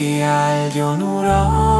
함께 알려노라